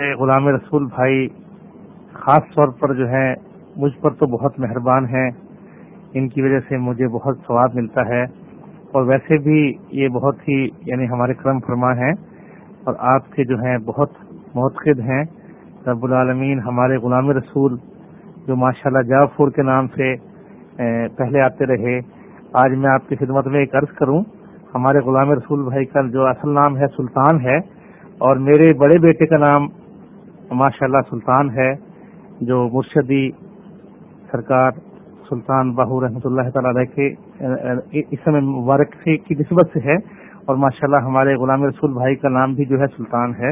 غلام رسول بھائی، خاص طور پر جو ہے مجھ پر تو بہت مہربان ہیں۔ ان کی وجہ سے مجھے بہت ثواب ملتا ہے۔ اور ویسے بھی یہ بہت ہی یعنی ہمارے کرم فرما ہیں۔ اور آپ کے جو ہیں، بہت متقد ہیں۔ رب العالمین ہمارے غلام رسول، جو ماشاء اللہ جاپور کے نام سے پہلے آتے رہے۔ آج میں آپ کی خدمت میں ایک عرض کروں، ہمارے غلام رسول بھائی کا جو اصل نام ہے، سلطان ہے۔ اور میرے بڑے بیٹے کا نام ماشاء اللہ سلطان ہے، جو مرشدی سرکار سلطان باہو رحمۃ اللہ تعالی علیہ کے، اس سمے مبارک سے کی نسبت سے ہے۔ اور ماشاء اللہ ہمارے غلام رسول بھائی کا نام بھی جو ہے سلطان ہے۔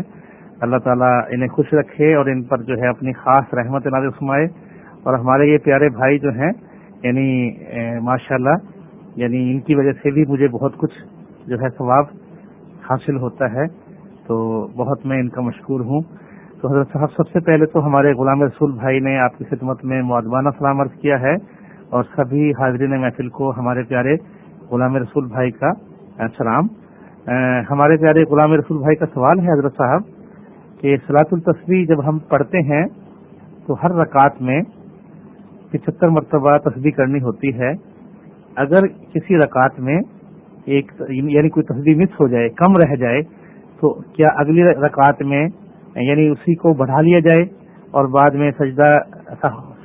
اللہ تعالیٰ انہیں خوش رکھے اور ان پر جو ہے اپنی خاص رحمت ناز سمائے اور ہمارے یہ پیارے بھائی جو ہیں یعنی ماشاء اللہ یعنی ان کی وجہ سے بھی مجھے بہت کچھ جو ہے ثواب حاصل ہوتا ہے۔ تو بہت میں ان کا مشکور ہوں۔ تو حضرت صاحب، سب سے پہلے تو ہمارے غلام رسول بھائی نے آپ کی خدمت میں معدبانہ سلام عرض کیا ہے اور سبھی حاضرین محفل کو ہمارے پیارے غلام رسول بھائی کا سلام۔ ہمارے پیارے غلام رسول بھائی کا سوال ہے حضرت صاحب کہ سلاط التصوی جب ہم پڑھتے ہیں تو ہر رکعت میں پچہتر مرتبہ تصویر کرنی ہوتی ہے۔ اگر کسی رکعت میں ایک یعنی کوئی تصویر مس ہو جائے، کم رہ جائے، تو کیا اگلی رکعت میں یعنی اسی کو بڑھا لیا جائے اور بعد میں سجدہ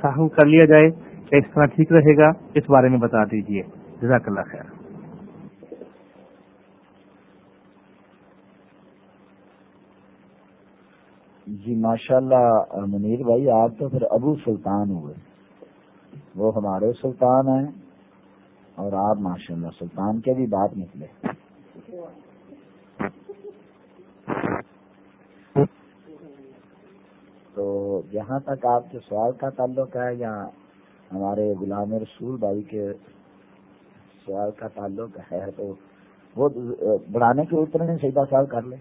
ساہو کر لیا جائے کیا اس طرح ٹھیک رہے گا، اس بارے میں بتا دیجیے جزاک اللہ خیر۔ جی ماشاء اللہ منیر بھائی، آپ تو پھر ابو سلطان ہوئے۔ وہ ہمارے سلطان ہیں اور آپ ماشاء اللہ سلطان کے بھی بات نکلے تو جہاں تک آپ کے سوال کا تعلق ہے یا ہمارے غلام رسول بھائی کے سوال کا تعلق ہے تو وہ بڑھانے کے اترنے سیدھا سوال کر لیں۔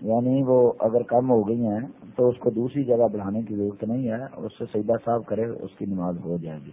یعنی وہ اگر کم ہو گئی ہیں تو اس کو دوسری جگہ بڑھانے کی ضرورت نہیں ہے، اس سے سیدھا صاحب کرے، اس کی نماز ہو جائے گی۔